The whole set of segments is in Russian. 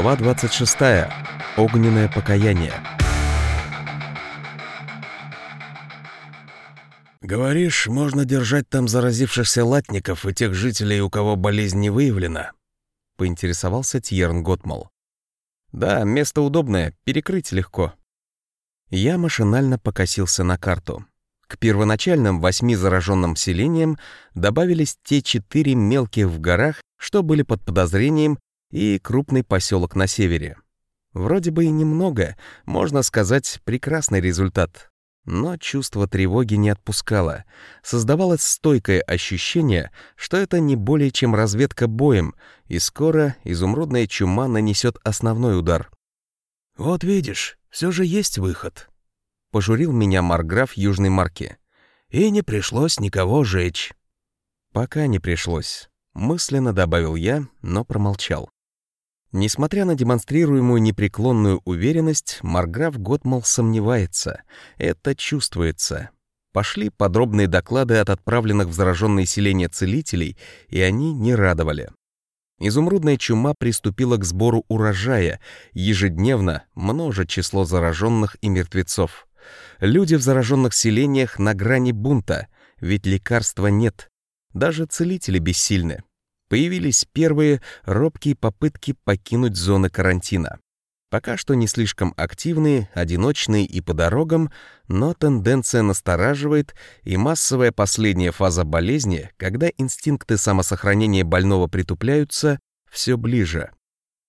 Глава 26. Огненное покаяние. «Говоришь, можно держать там заразившихся латников и тех жителей, у кого болезнь не выявлена?» — поинтересовался Тьерн Готмал. «Да, место удобное, перекрыть легко». Я машинально покосился на карту. К первоначальным восьми зараженным селениям добавились те четыре мелких в горах, что были под подозрением и крупный поселок на севере. Вроде бы и немного, можно сказать, прекрасный результат. Но чувство тревоги не отпускало. Создавалось стойкое ощущение, что это не более чем разведка боем, и скоро изумрудная чума нанесет основной удар. «Вот видишь, все же есть выход», — пожурил меня Марграф Южной Марки. «И не пришлось никого жечь». «Пока не пришлось», — мысленно добавил я, но промолчал. Несмотря на демонстрируемую непреклонную уверенность, Марграф Готмал сомневается. Это чувствуется. Пошли подробные доклады от отправленных в зараженные селения целителей, и они не радовали. Изумрудная чума приступила к сбору урожая, ежедневно множе число зараженных и мертвецов. Люди в зараженных селениях на грани бунта, ведь лекарства нет. Даже целители бессильны появились первые робкие попытки покинуть зоны карантина. Пока что не слишком активные, одиночные и по дорогам, но тенденция настораживает, и массовая последняя фаза болезни, когда инстинкты самосохранения больного притупляются, все ближе.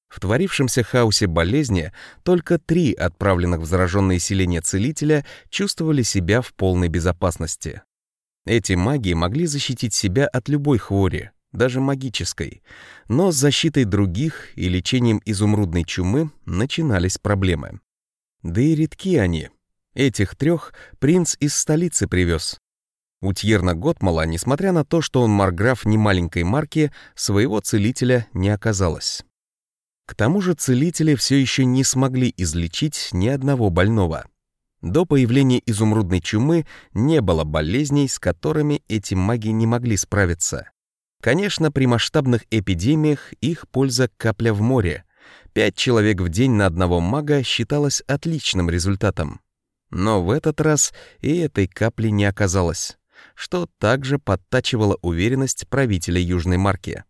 В творившемся хаосе болезни только три отправленных в зараженные селения целителя чувствовали себя в полной безопасности. Эти маги могли защитить себя от любой хвори, даже магической, но с защитой других и лечением изумрудной чумы начинались проблемы. Да и редки они. Этих трех принц из столицы привез. У Тьерна Готмала, несмотря на то, что он марграф немаленькой марки, своего целителя не оказалось. К тому же целители все еще не смогли излечить ни одного больного. До появления изумрудной чумы не было болезней, с которыми эти маги не могли справиться. Конечно, при масштабных эпидемиях их польза капля в море. Пять человек в день на одного мага считалось отличным результатом. Но в этот раз и этой капли не оказалось, что также подтачивало уверенность правителя Южной Марки.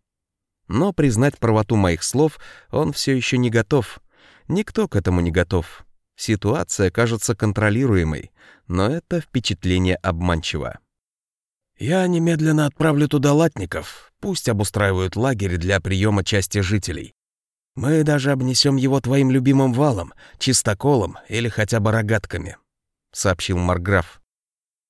Но признать правоту моих слов он все еще не готов. Никто к этому не готов. Ситуация кажется контролируемой, но это впечатление обманчиво. «Я немедленно отправлю туда латников, пусть обустраивают лагерь для приема части жителей. Мы даже обнесем его твоим любимым валом, чистоколом или хотя бы рогатками», — сообщил Марграф.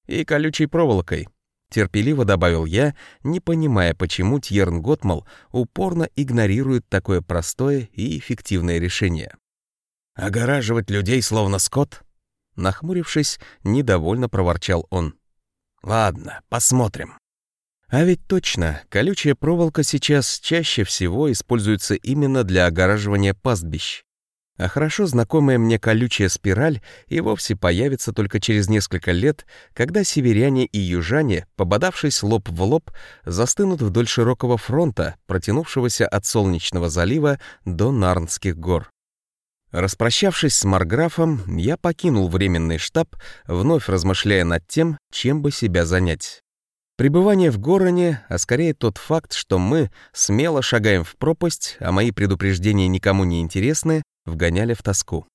«И колючей проволокой», — терпеливо добавил я, не понимая, почему Тьерн Готмал упорно игнорирует такое простое и эффективное решение. «Огораживать людей словно скот?» Нахмурившись, недовольно проворчал он. Ладно, посмотрим. А ведь точно, колючая проволока сейчас чаще всего используется именно для огораживания пастбищ. А хорошо знакомая мне колючая спираль и вовсе появится только через несколько лет, когда северяне и южане, пободавшись лоб в лоб, застынут вдоль широкого фронта, протянувшегося от Солнечного залива до Нарнских гор. Распрощавшись с Марграфом, я покинул временный штаб, вновь размышляя над тем, чем бы себя занять. Пребывание в Гороне, а скорее тот факт, что мы смело шагаем в пропасть, а мои предупреждения никому не интересны, вгоняли в тоску.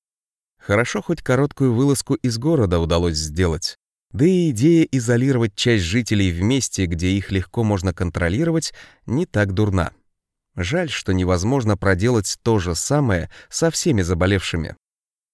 Хорошо хоть короткую вылазку из города удалось сделать. Да и идея изолировать часть жителей в месте, где их легко можно контролировать, не так дурна. Жаль, что невозможно проделать то же самое со всеми заболевшими.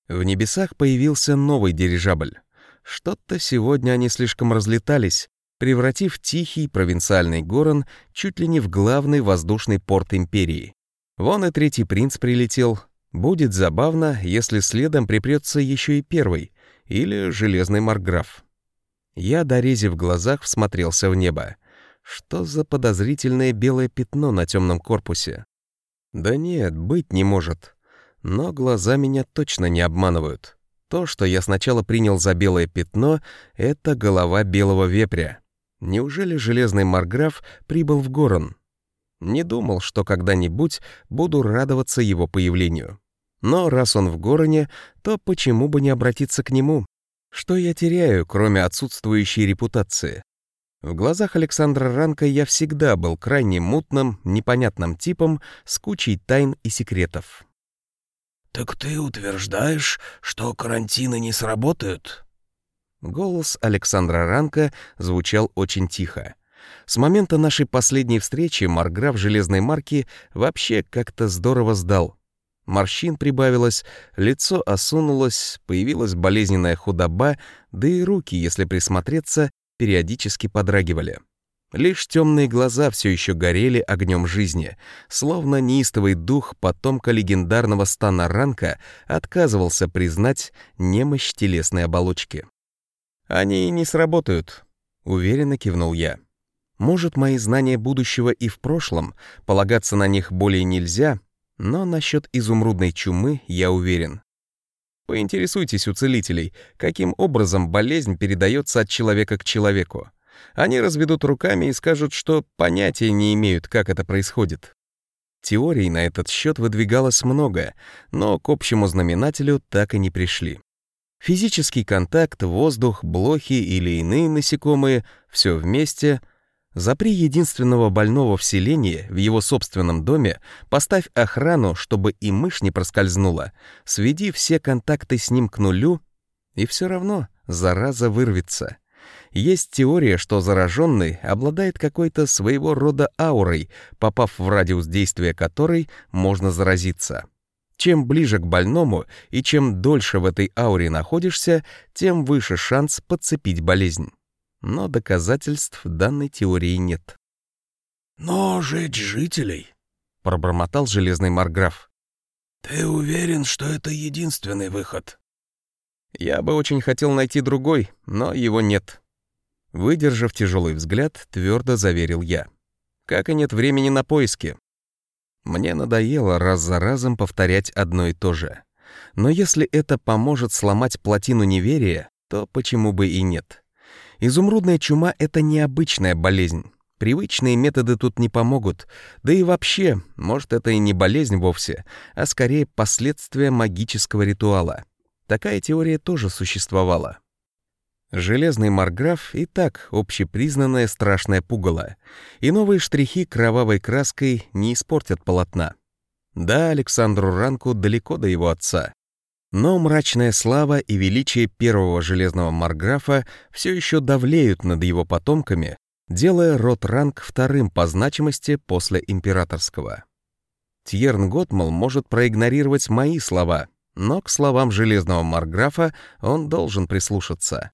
В небесах появился новый дирижабль. Что-то сегодня они слишком разлетались, превратив тихий провинциальный город чуть ли не в главный воздушный порт империи. Вон и третий принц прилетел. Будет забавно, если следом припрется еще и первый, или железный марграф. Я, дорезив глазах, всмотрелся в небо. Что за подозрительное белое пятно на темном корпусе? Да нет, быть не может. Но глаза меня точно не обманывают. То, что я сначала принял за белое пятно, это голова белого вепря. Неужели железный марграф прибыл в Горон? Не думал, что когда-нибудь буду радоваться его появлению. Но раз он в Гороне, то почему бы не обратиться к нему? Что я теряю, кроме отсутствующей репутации? В глазах Александра Ранка я всегда был крайне мутным, непонятным типом с кучей тайн и секретов. «Так ты утверждаешь, что карантины не сработают?» Голос Александра Ранка звучал очень тихо. С момента нашей последней встречи Марграф Железной Марки вообще как-то здорово сдал. Морщин прибавилось, лицо осунулось, появилась болезненная худоба, да и руки, если присмотреться, периодически подрагивали. Лишь темные глаза все еще горели огнем жизни, словно неистовый дух потомка легендарного стана Ранка отказывался признать немощь телесной оболочки. «Они не сработают», — уверенно кивнул я. «Может, мои знания будущего и в прошлом, полагаться на них более нельзя, но насчет изумрудной чумы я уверен. Поинтересуйтесь у целителей, каким образом болезнь передается от человека к человеку. Они разведут руками и скажут, что понятия не имеют, как это происходит. Теорий на этот счет выдвигалось много, но к общему знаменателю так и не пришли. Физический контакт, воздух, блохи или иные насекомые — все вместе — Запри единственного больного в селении, в его собственном доме, поставь охрану, чтобы и мышь не проскользнула, сведи все контакты с ним к нулю, и все равно зараза вырвется. Есть теория, что зараженный обладает какой-то своего рода аурой, попав в радиус действия которой можно заразиться. Чем ближе к больному и чем дольше в этой ауре находишься, тем выше шанс подцепить болезнь но доказательств данной теории нет. «Но жечь жителей?» — пробормотал железный марграф. «Ты уверен, что это единственный выход?» «Я бы очень хотел найти другой, но его нет». Выдержав тяжелый взгляд, твердо заверил я. «Как и нет времени на поиски. Мне надоело раз за разом повторять одно и то же. Но если это поможет сломать плотину неверия, то почему бы и нет?» Изумрудная чума — это необычная болезнь. Привычные методы тут не помогут. Да и вообще, может, это и не болезнь вовсе, а скорее последствия магического ритуала. Такая теория тоже существовала. Железный марграф и так общепризнанное страшное пугало, и новые штрихи кровавой краской не испортят полотна. Да, Александру Ранку далеко до его отца, но мрачная слава и величие первого железного марграфа все еще давлеют над его потомками, делая род ранг вторым по значимости после императорского. Тьерн Готмал может проигнорировать мои слова, но к словам железного марграфа он должен прислушаться.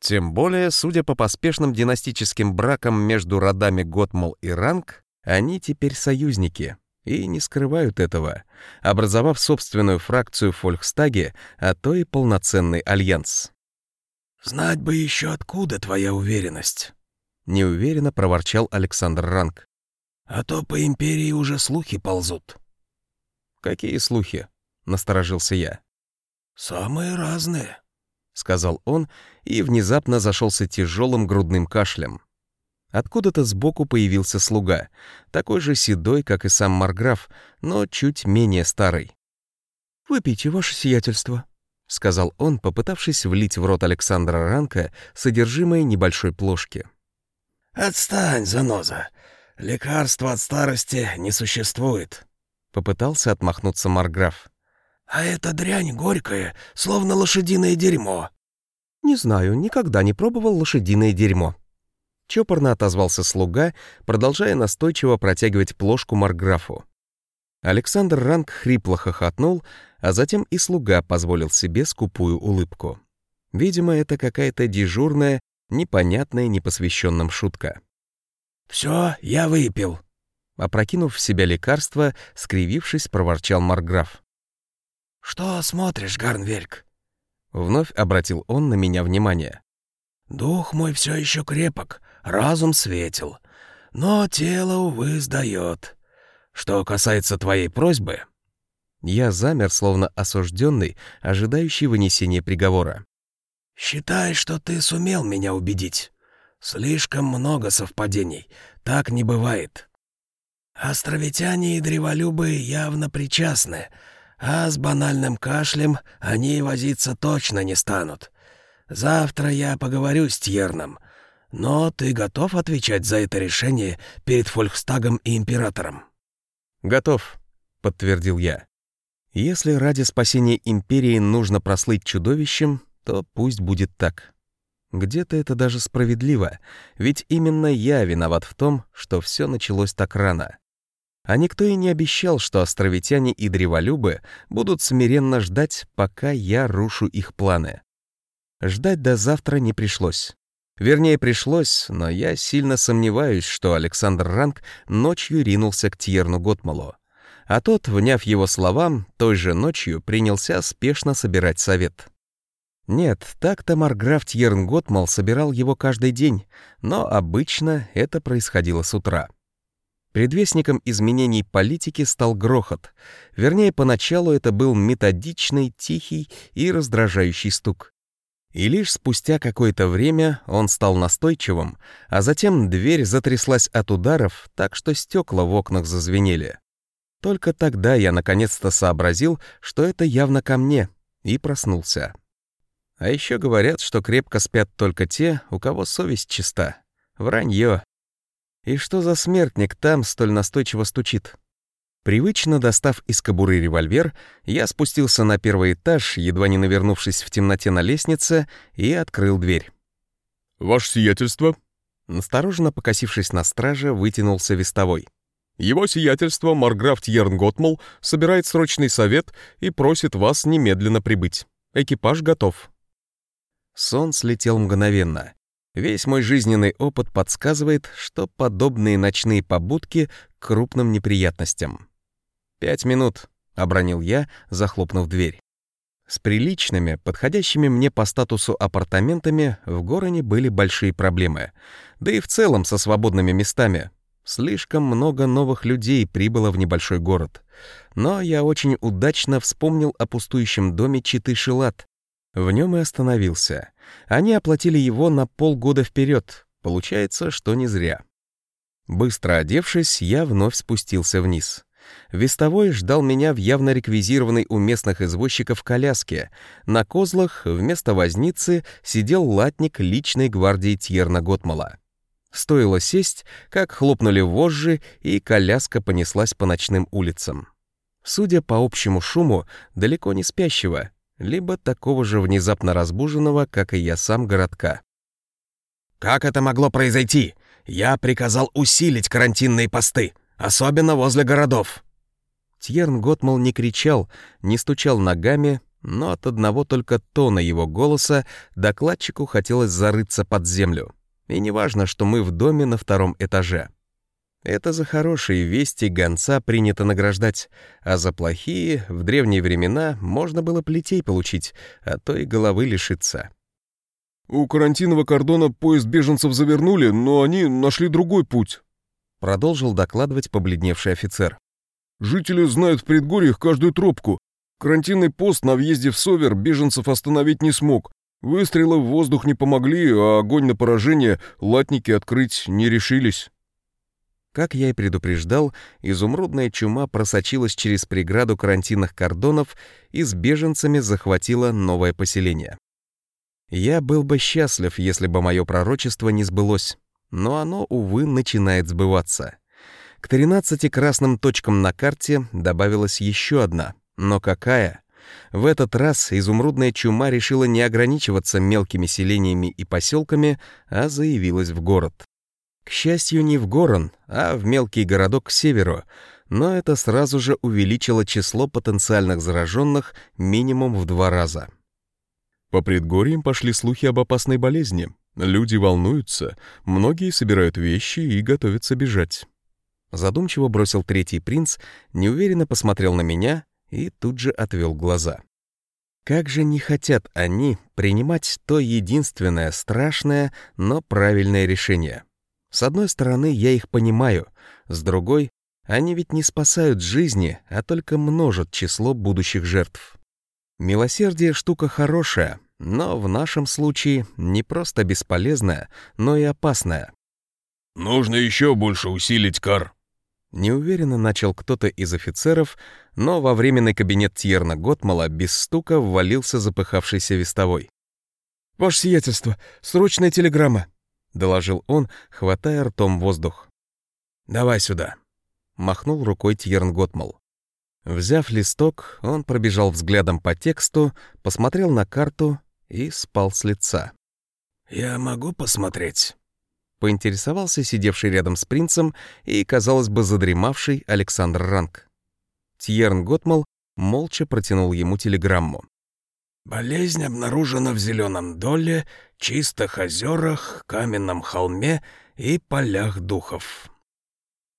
Тем более, судя по поспешным династическим бракам между родами Готмал и Ранг, они теперь союзники — и не скрывают этого, образовав собственную фракцию в Фолькстаге, а то и полноценный альянс. «Знать бы еще откуда твоя уверенность», — неуверенно проворчал Александр Ранг. «А то по империи уже слухи ползут». «Какие слухи?» — насторожился я. «Самые разные», — сказал он и внезапно зашелся тяжелым грудным кашлем. Откуда-то сбоку появился слуга, такой же седой, как и сам Марграф, но чуть менее старый. «Выпейте, ваше сиятельство», — сказал он, попытавшись влить в рот Александра Ранка содержимое небольшой плошки. «Отстань, заноза! Лекарства от старости не существует», — попытался отмахнуться Марграф. «А эта дрянь горькая, словно лошадиное дерьмо». «Не знаю, никогда не пробовал лошадиное дерьмо», Чопорно отозвался слуга, продолжая настойчиво протягивать плошку Марграфу. Александр Ранг хрипло хохотнул, а затем и слуга позволил себе скупую улыбку. Видимо, это какая-то дежурная, непонятная непосвященным шутка. «Все, я выпил», — опрокинув в себя лекарство, скривившись, проворчал Марграф. «Что смотришь, Гарнвельк?» Вновь обратил он на меня внимание. «Дух мой все еще крепок, разум светил, но тело, увы, сдает. Что касается твоей просьбы...» Я замер, словно осужденный, ожидающий вынесения приговора. «Считай, что ты сумел меня убедить. Слишком много совпадений. Так не бывает». Островитяне и древолюбы явно причастны, а с банальным кашлем они возиться точно не станут. Завтра я поговорю с Тьерном, но ты готов отвечать за это решение перед Фолькстагом и Императором?» «Готов», — подтвердил я. «Если ради спасения Империи нужно прослыть чудовищем, то пусть будет так. Где-то это даже справедливо, ведь именно я виноват в том, что все началось так рано. А никто и не обещал, что островитяне и древолюбы будут смиренно ждать, пока я рушу их планы. Ждать до завтра не пришлось. Вернее, пришлось, но я сильно сомневаюсь, что Александр Ранг ночью ринулся к Тьерну Готмалу. А тот, вняв его словам, той же ночью принялся спешно собирать совет. Нет, так-то Марграф Тьерн Готмал собирал его каждый день, но обычно это происходило с утра. Предвестником изменений политики стал грохот. Вернее, поначалу это был методичный, тихий и раздражающий стук. И лишь спустя какое-то время он стал настойчивым, а затем дверь затряслась от ударов, так что стекла в окнах зазвенели. Только тогда я наконец-то сообразил, что это явно ко мне, и проснулся. А еще говорят, что крепко спят только те, у кого совесть чиста. Вранье. И что за смертник там столь настойчиво стучит? Привычно достав из кобуры револьвер, я спустился на первый этаж, едва не навернувшись в темноте на лестнице, и открыл дверь. «Ваше сиятельство?» Настороженно покосившись на страже, вытянулся вестовой. «Его сиятельство Марграф Тьерн Готмал собирает срочный совет и просит вас немедленно прибыть. Экипаж готов». Сон слетел мгновенно. Весь мой жизненный опыт подсказывает, что подобные ночные побудки к крупным неприятностям. «Пять минут», — обронил я, захлопнув дверь. С приличными, подходящими мне по статусу апартаментами в городе были большие проблемы. Да и в целом со свободными местами. Слишком много новых людей прибыло в небольшой город. Но я очень удачно вспомнил о пустующем доме Читы Шилат, в нем и остановился. Они оплатили его на полгода вперед. Получается, что не зря. Быстро одевшись, я вновь спустился вниз. Вестовой ждал меня в явно реквизированной у местных извозчиков коляске. На козлах вместо возницы сидел латник личной гвардии Тьерна Готмала. Стоило сесть, как хлопнули вожжи, и коляска понеслась по ночным улицам. Судя по общему шуму, далеко не спящего, либо такого же внезапно разбуженного, как и я сам, городка. «Как это могло произойти? Я приказал усилить карантинные посты, особенно возле городов». Тьерн Готмал не кричал, не стучал ногами, но от одного только тона его голоса докладчику хотелось зарыться под землю. И неважно, что мы в доме на втором этаже. Это за хорошие вести гонца принято награждать, а за плохие в древние времена можно было плетей получить, а то и головы лишиться. «У карантинного кордона поезд беженцев завернули, но они нашли другой путь», — продолжил докладывать побледневший офицер. «Жители знают в предгорьях каждую тропку. Карантинный пост на въезде в Совер беженцев остановить не смог. Выстрелы в воздух не помогли, а огонь на поражение латники открыть не решились». Как я и предупреждал, изумрудная чума просочилась через преграду карантинных кордонов и с беженцами захватила новое поселение. Я был бы счастлив, если бы мое пророчество не сбылось, но оно, увы, начинает сбываться. К 13 красным точкам на карте добавилась еще одна. Но какая? В этот раз изумрудная чума решила не ограничиваться мелкими селениями и поселками, а заявилась в город. К счастью, не в Горон, а в мелкий городок к северу, но это сразу же увеличило число потенциальных зараженных минимум в два раза. По предгорьям пошли слухи об опасной болезни. Люди волнуются, многие собирают вещи и готовятся бежать. Задумчиво бросил третий принц, неуверенно посмотрел на меня и тут же отвел глаза. Как же не хотят они принимать то единственное страшное, но правильное решение — с одной стороны, я их понимаю, с другой, они ведь не спасают жизни, а только множат число будущих жертв. Милосердие — штука хорошая, но в нашем случае не просто бесполезная, но и опасная. «Нужно еще больше усилить кар», — Неуверенно начал кто-то из офицеров, но во временный кабинет Тьерна Готмала без стука ввалился запыхавшийся вестовой. «Ваше сиятельство, срочная телеграмма», — доложил он, хватая ртом воздух. «Давай сюда», — махнул рукой Тьерн Готмал. Взяв листок, он пробежал взглядом по тексту, посмотрел на карту и спал с лица. «Я могу посмотреть?» Поинтересовался сидевший рядом с принцем и, казалось бы, задремавший Александр Ранг. Тьерн Готмал молча протянул ему телеграмму. «Болезнь обнаружена в Зеленом доле, чистых озерах, каменном холме и полях духов».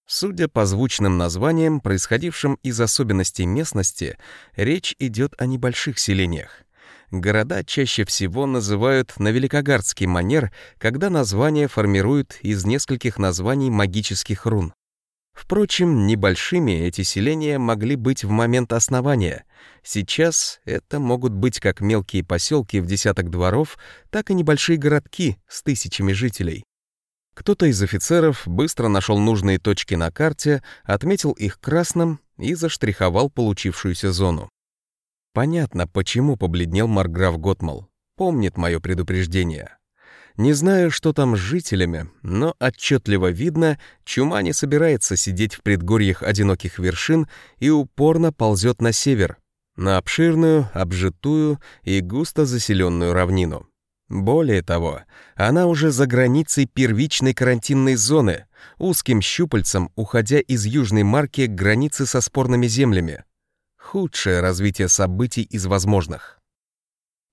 Судя по звучным названиям, происходившим из особенностей местности, речь идет о небольших селениях. Города чаще всего называют на великогардский манер, когда название формируют из нескольких названий магических рун. Впрочем, небольшими эти селения могли быть в момент основания. Сейчас это могут быть как мелкие поселки в десяток дворов, так и небольшие городки с тысячами жителей. Кто-то из офицеров быстро нашел нужные точки на карте, отметил их красным и заштриховал получившуюся зону. Понятно, почему побледнел Марграф Готмал. Помнит мое предупреждение. Не знаю, что там с жителями, но отчетливо видно, чума не собирается сидеть в предгорьях одиноких вершин и упорно ползет на север, на обширную, обжитую и густо заселенную равнину. Более того, она уже за границей первичной карантинной зоны, узким щупальцем уходя из южной марки к границе со спорными землями худшее развитие событий из возможных.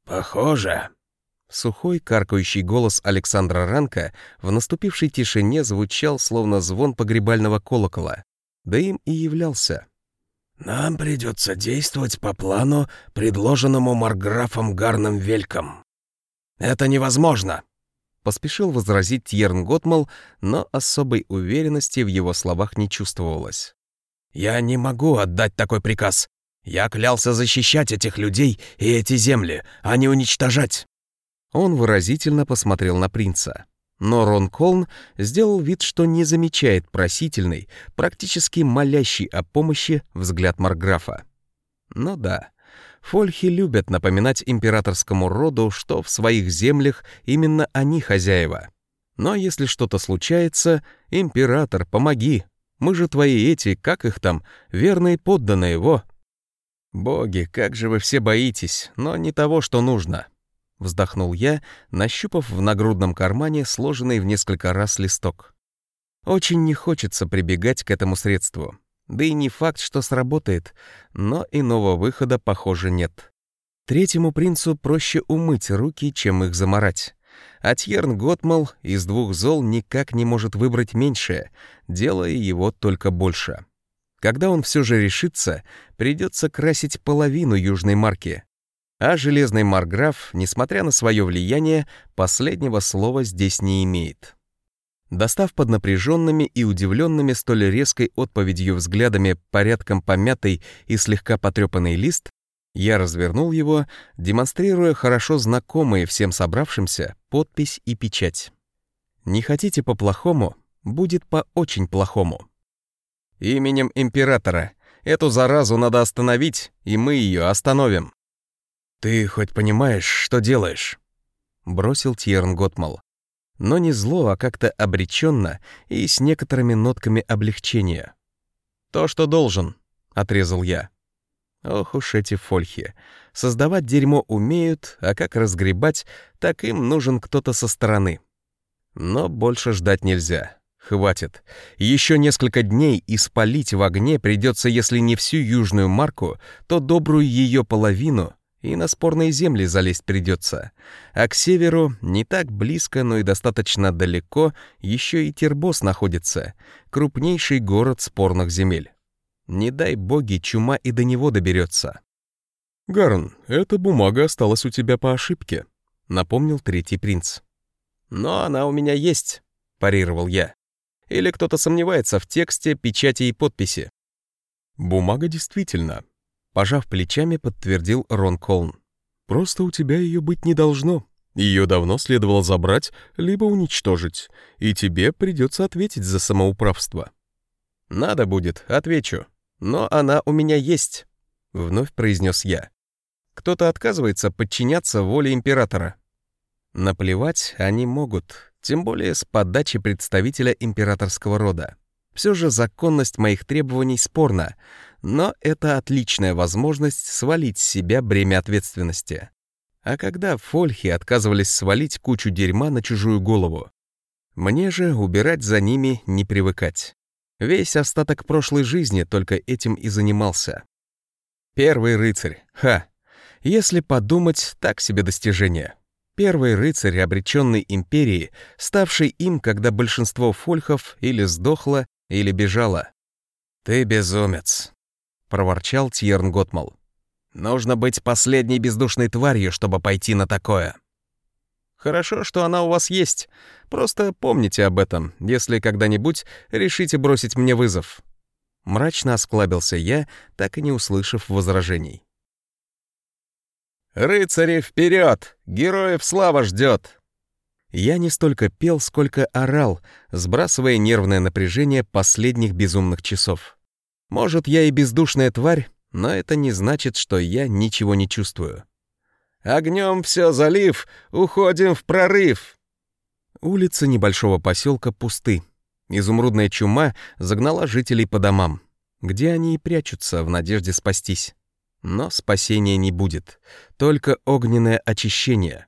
«Похоже». Сухой, каркающий голос Александра Ранка в наступившей тишине звучал, словно звон погребального колокола. Да им и являлся. «Нам придется действовать по плану, предложенному Марграфом Гарном Вельком». «Это невозможно!» — поспешил возразить Тьерн Готмал, но особой уверенности в его словах не чувствовалось. «Я не могу отдать такой приказ. Я клялся защищать этих людей и эти земли, а не уничтожать». Он выразительно посмотрел на принца. Но Рон Колн сделал вид, что не замечает просительный, практически молящий о помощи взгляд Марграфа. Ну да, фольхи любят напоминать императорскому роду, что в своих землях именно они хозяева. Но если что-то случается, император, помоги. Мы же твои эти, как их там, верные подданные его. «Боги, как же вы все боитесь, но не того, что нужно!» Вздохнул я, нащупав в нагрудном кармане сложенный в несколько раз листок. Очень не хочется прибегать к этому средству. Да и не факт, что сработает, но иного выхода, похоже, нет. Третьему принцу проще умыть руки, чем их заморать. А Тьерн Готмал из двух зол никак не может выбрать меньшее, делая его только больше. Когда он все же решится, придется красить половину южной марки. А железный марграф, несмотря на свое влияние, последнего слова здесь не имеет. Достав под напряженными и удивленными столь резкой отповедью взглядами порядком помятый и слегка потрепанный лист, я развернул его, демонстрируя хорошо знакомые всем собравшимся подпись и печать. «Не хотите по-плохому? Будет по очень плохому». Именем императора. Эту заразу надо остановить, и мы ее остановим. Ты хоть понимаешь, что делаешь? Бросил Тьерн Готмал. Но не зло, а как-то обреченно и с некоторыми нотками облегчения. То, что должен, отрезал я. Ох уж эти фольхи. Создавать дерьмо умеют, а как разгребать, так им нужен кто-то со стороны. Но больше ждать нельзя. Хватит. Еще несколько дней и спалить в огне придется, если не всю южную марку, то добрую ее половину, и на спорные земли залезть придется. А к северу, не так близко, но и достаточно далеко, еще и Тербос находится, крупнейший город спорных земель. Не дай боги, чума и до него доберется. «Гарн, эта бумага осталась у тебя по ошибке», — напомнил третий принц. «Но она у меня есть», — парировал я. Или кто-то сомневается в тексте, печати и подписи? Бумага действительно. Пожав плечами, подтвердил Рон Колн. Просто у тебя ее быть не должно. Ее давно следовало забрать, либо уничтожить, и тебе придется ответить за самоуправство. «Надо будет, отвечу. Но она у меня есть», — вновь произнес я. «Кто-то отказывается подчиняться воле императора». Наплевать они могут, тем более с подачи представителя императорского рода. Все же законность моих требований спорна, но это отличная возможность свалить с себя бремя ответственности. А когда фольхи отказывались свалить кучу дерьма на чужую голову? Мне же убирать за ними не привыкать. Весь остаток прошлой жизни только этим и занимался. Первый рыцарь. Ха. Если подумать, так себе достижение. Первый рыцарь обреченной империи, ставший им, когда большинство фольхов или сдохло, или бежало. «Ты безумец», — проворчал Тьерн Готмал. «Нужно быть последней бездушной тварью, чтобы пойти на такое». Хорошо, что она у вас есть. Просто помните об этом, если когда-нибудь решите бросить мне вызов». Мрачно осклабился я, так и не услышав возражений. «Рыцари, вперед! Героев слава ждет!» Я не столько пел, сколько орал, сбрасывая нервное напряжение последних безумных часов. Может, я и бездушная тварь, но это не значит, что я ничего не чувствую. Огнем все залив, уходим в прорыв!» Улицы небольшого поселка пусты. Изумрудная чума загнала жителей по домам, где они и прячутся в надежде спастись. Но спасения не будет, только огненное очищение.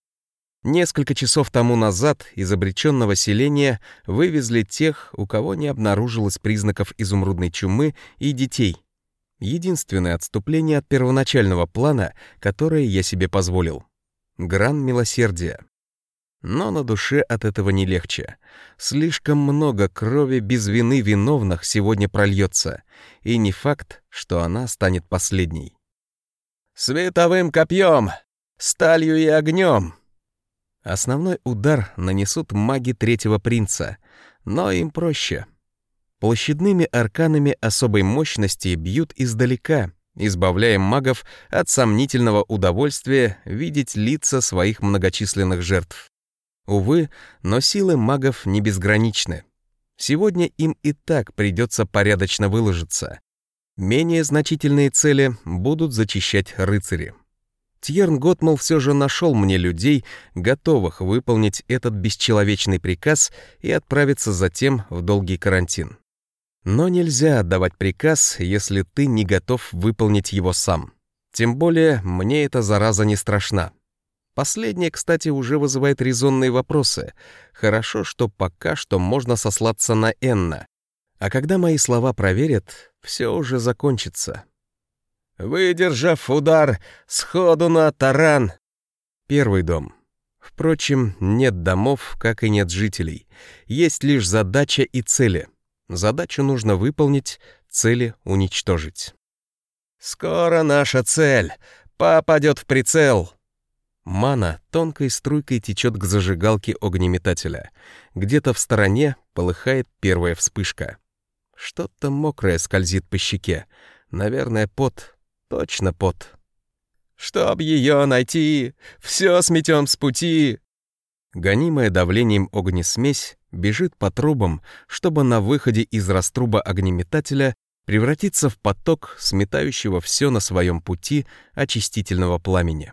Несколько часов тому назад из обреченного селения вывезли тех, у кого не обнаружилось признаков изумрудной чумы, и детей. Единственное отступление от первоначального плана, которое я себе позволил. Гран милосердия. Но на душе от этого не легче. Слишком много крови без вины виновных сегодня прольется, и не факт, что она станет последней. «Световым копьем! Сталью и огнем!» Основной удар нанесут маги третьего принца, но им проще — Площадными арканами особой мощности бьют издалека, избавляя магов от сомнительного удовольствия видеть лица своих многочисленных жертв. Увы, но силы магов не безграничны. Сегодня им и так придется порядочно выложиться. Менее значительные цели будут зачищать рыцари. Тьерн Готмал все же нашел мне людей, готовых выполнить этот бесчеловечный приказ и отправиться затем в долгий карантин. Но нельзя отдавать приказ, если ты не готов выполнить его сам. Тем более мне эта зараза не страшна. Последнее, кстати, уже вызывает резонные вопросы. Хорошо, что пока что можно сослаться на Энна. А когда мои слова проверят, все уже закончится. Выдержав удар, сходу на таран. Первый дом. Впрочем, нет домов, как и нет жителей. Есть лишь задача и цели — Задачу нужно выполнить, цели уничтожить. «Скоро наша цель! Попадет в прицел!» Мана тонкой струйкой течет к зажигалке огнеметателя. Где-то в стороне полыхает первая вспышка. Что-то мокрое скользит по щеке. Наверное, пот. Точно пот. «Чтоб ее найти, все сметем с пути!» Гонимая давлением огнесмесь бежит по трубам, чтобы на выходе из раструба огнеметателя превратиться в поток, сметающего все на своем пути очистительного пламени.